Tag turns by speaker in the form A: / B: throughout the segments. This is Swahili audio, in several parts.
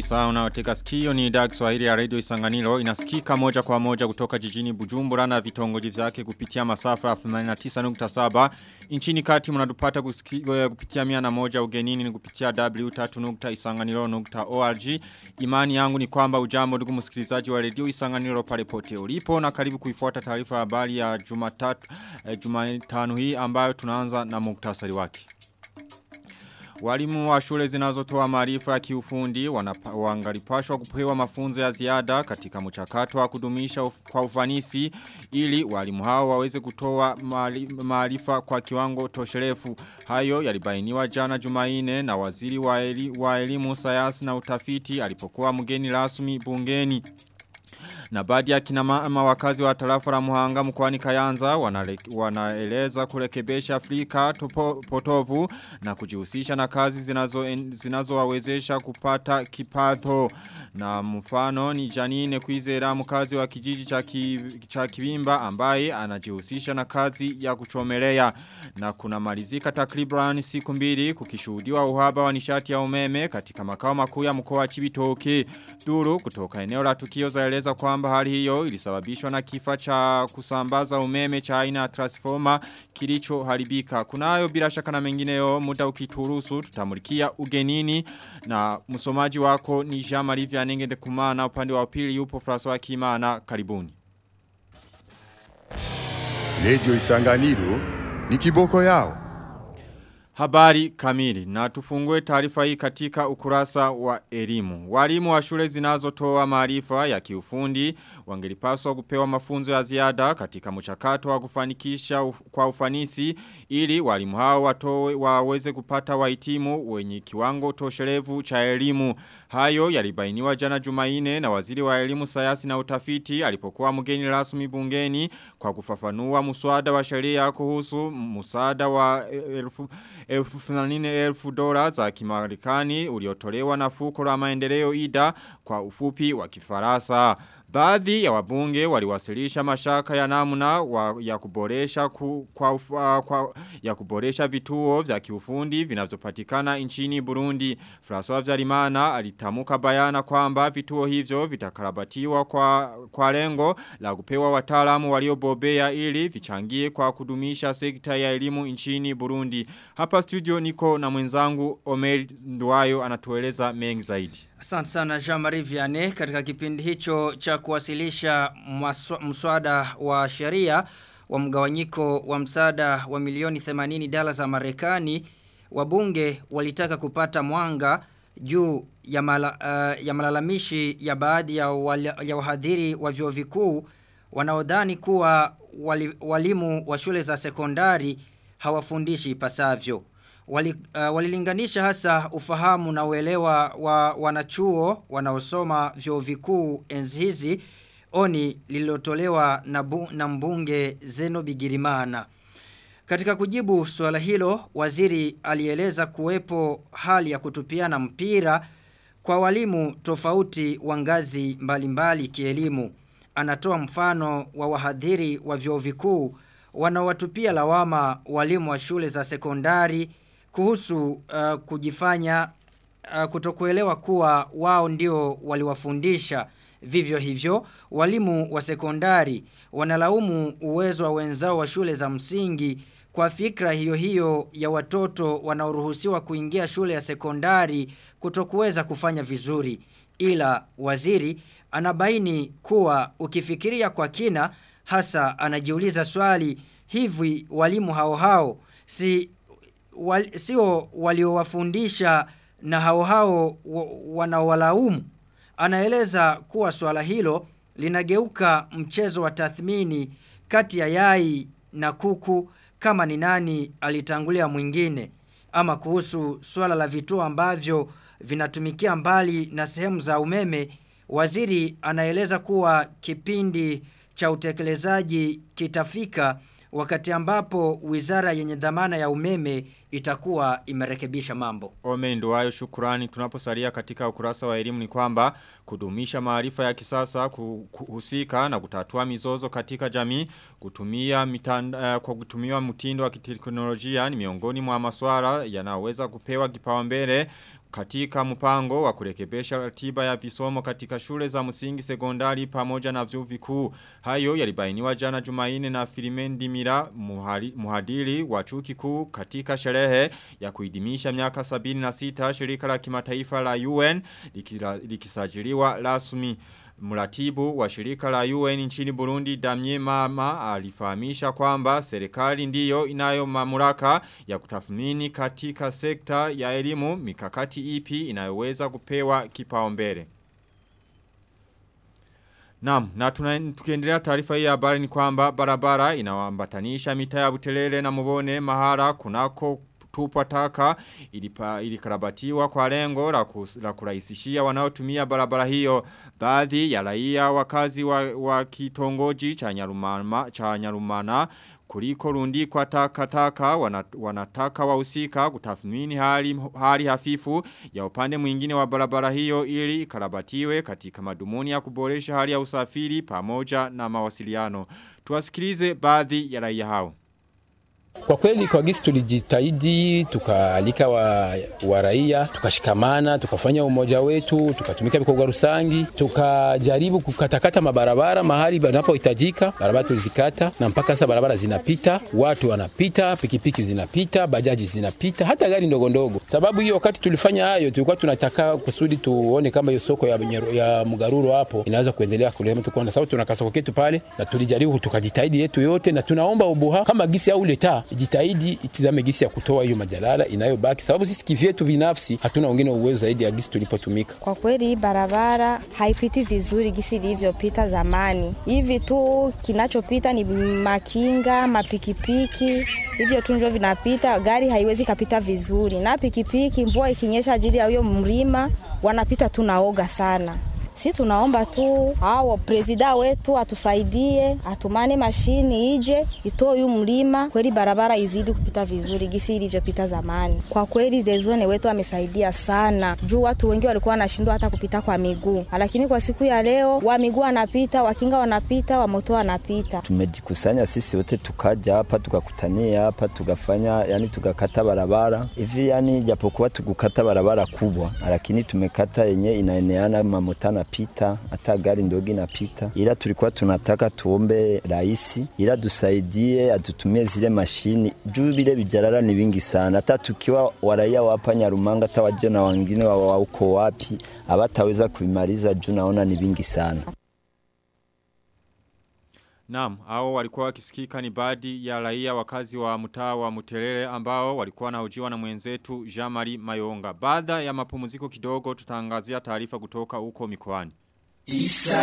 A: Kabisa unaoteka sikio. Ni idhaa Kiswahili ya Radio Isanganiro. Inasikika moja kwa moja kutoka jijini Bujumbura na vitongoji vyake kupitia masafa ya 89.7 nchini kati mnatupata kupitia 101 ugenini ni kupitia w3.isanganiro.org imani yangu ni kwamba ujambo ndugu msikilizaji wa Radio Isanganiro pale pote ulipo na karibu kuifuata taarifa ya habari ya Jumatatu eh, Jumatano hii ambayo tunaanza na muktasari wake Walimu wa shule zinazotoa maarifa ya kiufundi wangalipashwa kupewa mafunzo ya ziada katika mchakato wa kudumisha uf, kwa ufanisi ili walimu hao waweze kutoa maarifa kwa kiwango tosherefu. Hayo yalibainiwa jana Jumaine na waziri wa, wa elimu sayansi na utafiti alipokuwa mgeni rasmi bungeni. Na baadhi ya kina mama wakazi wa tarafa la Muhanga mkoani Kayanza wanale, wanaeleza kurekebesha Afrika topo, potovu na kujihusisha na kazi zinazo zinazowawezesha kupata kipato. Na mfano ni Janine Kwizera mkazi wa kijiji cha, ki, cha Kibimba ambaye anajihusisha na kazi ya kuchomelea. Na kuna malizika takriban siku mbili kukishuhudiwa uhaba wa nishati ya umeme katika makao makuu ya mkoa wa Chibitoke. Duru kutoka eneo la tukio zaeleza kwamba hali hiyo ilisababishwa na kifa cha kusambaza umeme cha aina transformer kilicho haribika. Kunayo bila shaka na mengineyo muda ukituruhusu tutamulikia ugenini na msomaji wako ni Jean-Marie Vianenge Ndekumana upande wa pili yupo François Kimana karibuni.
B: Radio Isanganiro ni kiboko yao.
A: Habari kamili na tufungue taarifa hii katika ukurasa wa elimu. Walimu wa shule zinazotoa maarifa ya kiufundi wangelipaswa kupewa mafunzo ya ziada katika mchakato wa kufanikisha uf, kwa ufanisi ili walimu hao watowe waweze kupata wahitimu wenye kiwango toshelevu cha elimu. Hayo yalibainiwa jana Jumaine na waziri wa elimu sayasi na utafiti alipokuwa mgeni rasmi bungeni kwa kufafanua muswada wa sheria kuhusu musada wa elfu elfu dola za kimarekani uliotolewa na fuko la maendeleo ida kwa ufupi wa kifarasa. Baadhi ya wabunge waliwasilisha mashaka ya namna wa, ya kuboresha ku, kwa, uh, kwa ya kuboresha vituo vya kiufundi vinavyopatikana nchini Burundi. François Vyarimana alitamuka bayana kwamba vituo hivyo vitakarabatiwa kwa kwa lengo la kupewa wataalamu waliobobea ili vichangie kwa kudumisha sekta ya elimu nchini Burundi. Hapa studio niko na mwenzangu Omer Nduwayo anatueleza mengi zaidi.
C: Asante sana Jean-Marie Vianney katika kipindi hicho cha kuwasilisha mswada wa sheria wa mgawanyiko wa msaada wa milioni 80 dola za Marekani. Wabunge walitaka kupata mwanga juu ya, mala, uh, ya malalamishi ya baadhi ya, ya wahadhiri wa vyuo vikuu wanaodhani kuwa wali, walimu wa shule za sekondari hawafundishi ipasavyo wali, uh, walilinganisha hasa ufahamu na uelewa wa wanachuo wanaosoma vyuo vikuu enzi hizi oni lililotolewa na, bu, na mbunge Zeno Bigirimana. Katika kujibu suala hilo, waziri alieleza kuwepo hali ya kutupiana mpira kwa walimu tofauti wa ngazi mbalimbali kielimu. Anatoa mfano wa wahadhiri wa vyuo vikuu wanaowatupia lawama walimu wa shule za sekondari kuhusu uh, kujifanya uh, kutokuelewa kuwa wao ndio waliwafundisha vivyo hivyo. Walimu wa sekondari wanalaumu uwezo wa wenzao wa shule za msingi kwa fikra hiyo hiyo ya watoto wanaoruhusiwa kuingia shule ya sekondari kutokuweza kufanya vizuri. Ila waziri anabaini kuwa ukifikiria kwa kina hasa anajiuliza swali hivi walimu hao hao si wal, sio waliowafundisha na hao hao wanaowalaumu. Anaeleza kuwa swala hilo linageuka mchezo wa tathmini kati ya yai na kuku kama ni nani alitangulia mwingine ama kuhusu swala la vituo ambavyo vinatumikia mbali na sehemu za umeme. Waziri anaeleza kuwa kipindi cha utekelezaji kitafika wakati ambapo wizara yenye dhamana ya umeme itakuwa imerekebisha mambo.
A: Ome nduwayo shukurani tunaposalia katika ukurasa wa elimu ni kwamba kudumisha maarifa ya kisasa kuhusika na kutatua mizozo katika jamii kutumia mitanda, uh, kwa kutumia mtindo wa kiteknolojia ni miongoni mwa maswala yanaweza kupewa kipaumbele katika mpango wa kurekebesha ratiba ya visomo katika shule za msingi sekondari pamoja na vyuo vikuu. Hayo yalibainiwa jana Jumaine na Filimendi Mira muhadiri wa chuo kikuu katika sherehe ya kuidhimisha miaka 76 shirika la kimataifa la UN likisajiliwa rasmi. Mratibu wa shirika la UN nchini Burundi Damie Mama alifahamisha kwamba serikali ndiyo inayo mamlaka ya kutathmini katika sekta ya elimu mikakati ipi inayoweza kupewa kipaumbele. Naam, na tukiendelea taarifa hii habari ni kwamba barabara inawaambatanisha mitaa ya Butelele na Mubone mahara kunako tupwa taka ilipa, ilikarabatiwa kwa lengo la, kus, la kurahisishia wanaotumia barabara hiyo baadhi ya raia wakazi wa, wa kitongoji cha Nyarumana cha Nyarumana kuliko rundi kwa taka taka wanataka wahusika kutathmini hali, hali hafifu ya upande mwingine wa barabara hiyo ili karabatiwe katika madumuni ya kuboresha hali ya usafiri pamoja na mawasiliano. Tuwasikilize baadhi ya raia hao.
D: Kwa kweli kwa gisi tulijitahidi, tukaalika wa, wa raia, tukashikamana, tukafanya umoja wetu, tukatumika vikogwa rusangi, tukajaribu kukatakata mabarabara mahali panapohitajika. Barabara tulizikata na mpaka sasa barabara zinapita, watu wanapita, pikipiki zinapita, bajaji zinapita, hata gari ndogo ndogo. Sababu hiyo wakati tulifanya hayo, tulikuwa tunataka kusudi tuone kama hiyo soko ya, ya mgaruru hapo inaweza kuendelea kulema, sababu tuna kasoko ketu pale, na tulijaribu tukajitahidi yetu yote, na tunaomba ubuha kama gisi au leta jitahidi itizame gisi ya kutoa hiyo majalala inayobaki, sababu sisi kivyetu binafsi hatuna wengine uwezo zaidi ya gisi tulipotumika.
E: Kwa kweli barabara haipiti vizuri gisi ilivyopita zamani. Hivi tu kinachopita ni makinga, mapikipiki, hivyo tu ndio vinapita, gari haiwezi kapita vizuri, na pikipiki mvua ikinyesha ajili ya huyo mlima wanapita tu naoga sana. Si tunaomba tu hao prezida wetu atusaidie, atumane mashini ije itoe mlima, kweli barabara izidi kupita vizuri gisi ilivyopita zamani. Kwa kweli Dezone wetu amesaidia sana, juu watu wengi walikuwa wanashindwa hata kupita kwa miguu, lakini kwa siku ya leo wa miguu wanapita, wakinga wanapita, wamoto wanapita.
F: Tumejikusanya sisi wote tukaja hapa tukakutania hapa tukafanya, yani tukakata barabara hivi, yani japokuwa tukukata barabara kubwa, lakini tumekata yenye inaeneana mamotana inapita hata gari ndogo inapita, ila tulikuwa tunataka tuombe rais ila dusaidie atutumie zile mashini juu vile vijarara ni vingi sana. Hata tukiwa waraia wapa Nyarumanga, hata waje wangine wa uko wapi, abataweza kuimaliza juu naona ni vingi sana.
A: Naam, hao walikuwa wakisikika ni baadhi ya raia wakazi wa mtaa wa Muterere ambao walikuwa wanahojiwa na mwenzetu Jamari Mayonga. Baada ya mapumziko kidogo tutaangazia taarifa kutoka huko mikoani. Isanganiro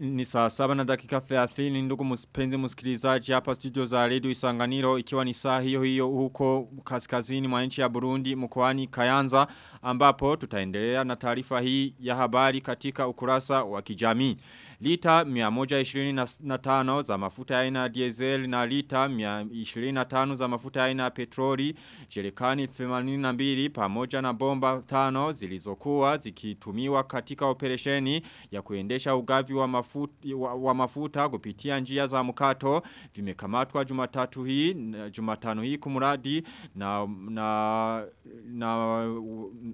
A: ni saa, saba na dakika 30 ndugu mpenzi msikilizaji hapa studio za redio Isanganiro ikiwa ni saa hiyo hiyo huko kaskazini mwa nchi ya Burundi mkoani Kayanza ambapo tutaendelea na taarifa hii ya habari katika ukurasa wa kijamii. Lita 125 za mafuta aina ya diesel na lita 125 za mafuta aina ya petroli, jerikani 82 pamoja na bomba tano zilizokuwa zikitumiwa katika operesheni ya kuendesha ugavi wa mafuta, wa, wa mafuta kupitia njia za mkato. Vimekamatwa Jumatatu hii Jumatano hii kumradi na na na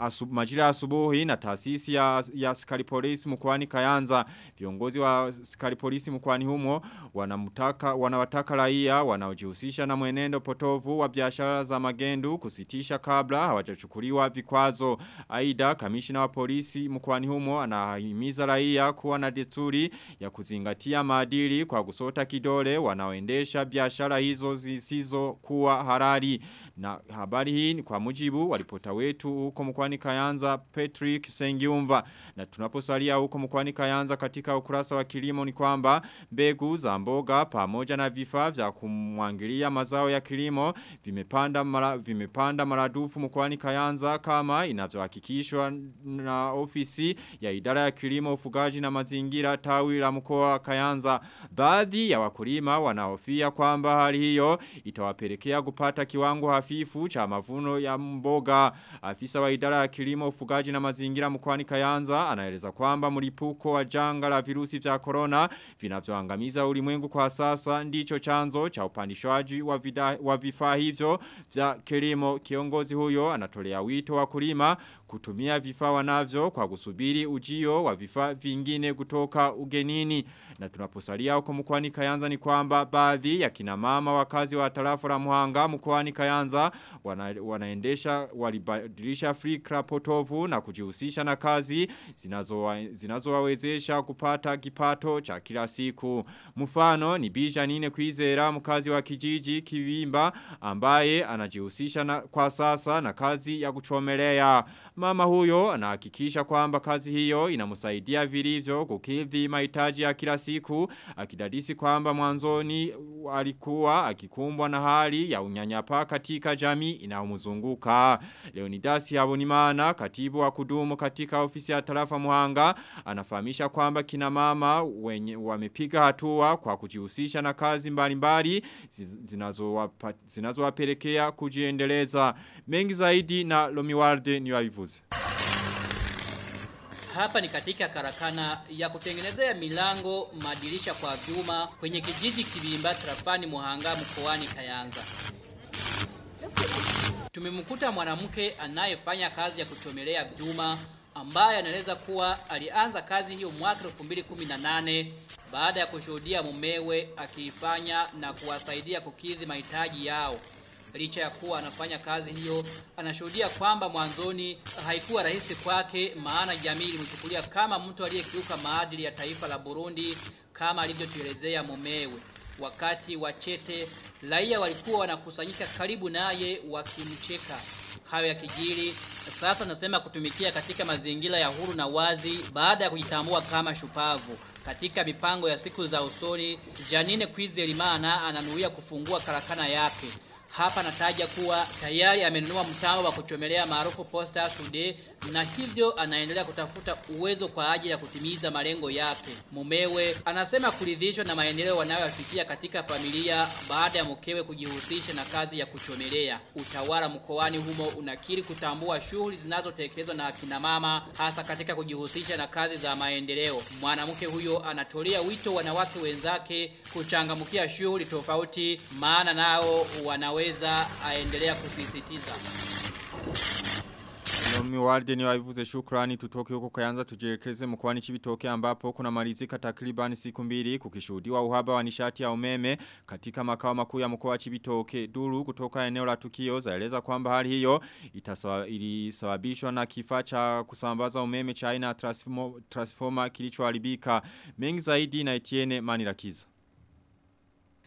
A: asub, majira asubuhi na taasisi ya ya askari polisi mkoani Kayanza. Viongozi wa sikari polisi mkwani humo wanamtaka wanawataka raia wanaojihusisha na mwenendo potovu wa biashara za magendu kusitisha kabla hawajachukuliwa vikwazo. Aidha kamishina wa polisi mkwani humo anahimiza raia kuwa na desturi ya kuzingatia maadili kwa kusota kidole wanaoendesha biashara hizo zisizo kuwa harari na habari hii ni kwa mujibu walipota wetu huko mkwani Kayanza Patrick Sengiumva. Na tunaposalia huko mkwani Kayanza katika ukurasa wa kilimo ni kwamba mbegu za mboga pamoja na vifaa vya kumwangilia mazao ya kilimo vimepanda mara, vimepanda maradufu mkoani Kayanza kama inavyohakikishwa na ofisi ya idara ya kilimo ufugaji na mazingira tawi la mkoa wa Kayanza. Baadhi ya wakulima wanaofia kwamba hali hiyo itawapelekea kupata kiwango hafifu cha mavuno ya mboga. Afisa wa idara ya kilimo ufugaji na mazingira mkoani Kayanza anaeleza kwamba mlipuko wa janga la virusi virusi vya corona vinavyoangamiza ulimwengu kwa sasa ndicho chanzo cha upandishwaji wa, wa vifaa hivyo vya kilimo. Kiongozi huyo anatolea wito wa kulima kutumia vifaa wanavyo kwa kusubiri ujio wa vifaa vingine kutoka ugenini. Na tunaposalia huko mkoani Kayanza ni kwamba baadhi ya kina mama wakazi wa tarafa la Muhanga mkoani Kayanza wana, wanaendesha walibadilisha fikra potovu na kujihusisha na kazi zinazowawezesha zinazo kupata kipato cha kila siku. Mfano ni Bija Nine Kwizera mkazi wa kijiji Kivimba ambaye anajihusisha na, kwa sasa na kazi ya kuchomelea. Mama huyo anahakikisha kwamba kazi hiyo inamsaidia vilivyo kukidhi mahitaji ya kila siku akidadisi kwamba mwanzoni alikuwa akikumbwa na hali ya unyanyapa katika jamii inayomzunguka. Leonidas Habonimana katibu wa kudumu katika ofisi ya tarafa Muhanga anafahamisha kwamba kina mama wenye wamepiga hatua kwa kujihusisha na kazi mbalimbali zinazowapelekea zinazo kujiendeleza. Mengi zaidi na Lomiwarde ni waivuze.
G: Hapa ni katika karakana ya kutengenezea milango madirisha kwa vyuma kwenye kijiji Kibimba trafani Muhanga mkoani Kayanza. Tumemkuta mwanamke anayefanya kazi ya kuchomelea vyuma ambaye anaeleza kuwa alianza kazi hiyo mwaka 2018 baada ya kushuhudia mumewe akiifanya na kuwasaidia kukidhi mahitaji yao. Licha ya kuwa anafanya kazi hiyo, anashuhudia kwamba mwanzoni haikuwa rahisi kwake maana jamii ilimchukulia kama mtu aliyekiuka maadili ya taifa la Burundi kama alivyotuelezea mumewe. Wakati wa chete, raia walikuwa wanakusanyika karibu naye wakimcheka. Hayo ya kijiri, sasa nasema kutumikia katika mazingira ya huru na wazi baada ya kujitambua kama shupavu. Katika mipango ya siku za usoni, Janine Kwizelimana ananuia kufungua karakana yake. Hapa nataja kuwa tayari amenunua mtambo wa kuchomelea maarufu Posta Sude na hivyo anaendelea kutafuta uwezo kwa ajili ya kutimiza malengo yake. Mumewe anasema kuridhishwa na maendeleo wanayoyafikia katika familia baada ya mkewe kujihusisha na kazi ya kuchomelea. Utawala mkoani humo unakiri kutambua shughuli zinazotekelezwa na akina mama hasa katika kujihusisha na kazi za maendeleo. Mwanamke huyo anatolea wito wanawake wenzake kuchangamkia shughuli tofauti maana nao wanaweza aendelea kusisitiza.
A: Nomi warde ni waivuze shukrani tutoke huko kayanza tujirekeze mkwani chibitoke ambapo kuna marizika takribani siku mbili kukishuhudiwa uhaba wa nishati ya umeme katika makao makuu ya chibitoke. Duru kutoka eneo la tukio zaeleza kwamba hali hiyo ilisababishwa na kifaa cha kusambaza umeme cha aina transformer, kilichoharibika. Mengi zaidi na Etienne Manirakiza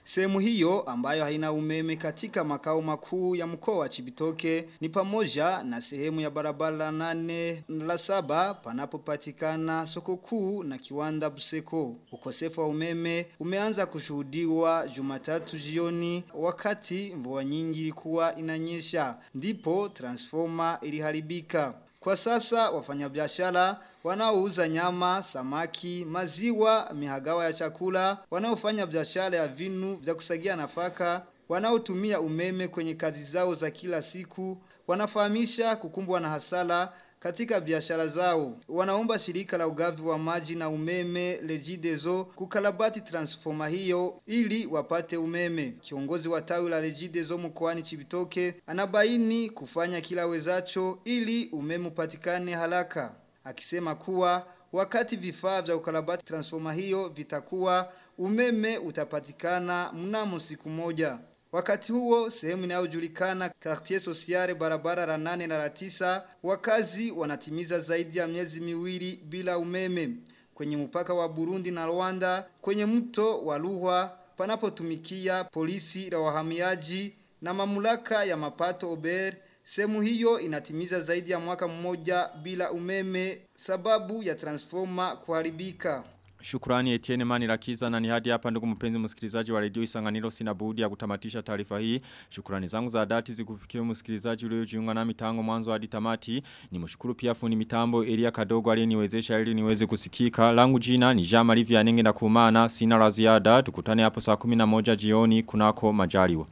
H: Sehemu hiyo ambayo haina umeme katika makao makuu ya mkoa wa Chibitoke ni pamoja na sehemu ya barabara nane la saba panapopatikana soko kuu na kiwanda Buseko. Ukosefu wa umeme umeanza kushuhudiwa Jumatatu jioni wakati mvua nyingi ilikuwa inanyesha. Ndipo transformer iliharibika. Kwa sasa wafanyabiashara wanaouza nyama, samaki, maziwa, mihagawa ya chakula, wanaofanya biashara ya vinu vya kusagia nafaka, wanaotumia umeme kwenye kazi zao za kila siku, wanafahamisha kukumbwa na hasara katika biashara zao. Wanaomba shirika la ugavi wa maji na umeme Regideso kukarabati transforma hiyo ili wapate umeme. Kiongozi wa tawi la Regideso mkoani Chibitoke anabaini kufanya kila wezacho ili umeme upatikane haraka. Akisema kuwa wakati vifaa vya ukarabati transforma hiyo vitakuwa umeme utapatikana mnamo siku moja. Wakati huo sehemu inayojulikana Quartier Sociale barabara la nane na la tisa wakazi wanatimiza zaidi ya miezi miwili bila umeme kwenye mpaka wa Burundi na Rwanda kwenye mto wa Ruhwa panapotumikia polisi la wahamiaji na mamlaka ya mapato Ober Sehemu hiyo inatimiza zaidi ya mwaka mmoja bila umeme sababu ya transforma kuharibika.
A: Shukrani Etienne Mani Rakiza na ni hadi hapa ndugu mpenzi msikilizaji wa redio Isanganiro sina budi ya kutamatisha taarifa hii. Shukrani zangu za dhati zikufikie msikilizaji uliojiunga nami tangu mwanzo hadi tamati. Nimshukuru pia fundi mitambo Elia Kadogo aliyeniwezesha ili niweze kusikika. Langu jina ni Jean Marie Vianenge na kumana sina la ziada. Tukutane hapo saa 11 jioni kunako majaliwa.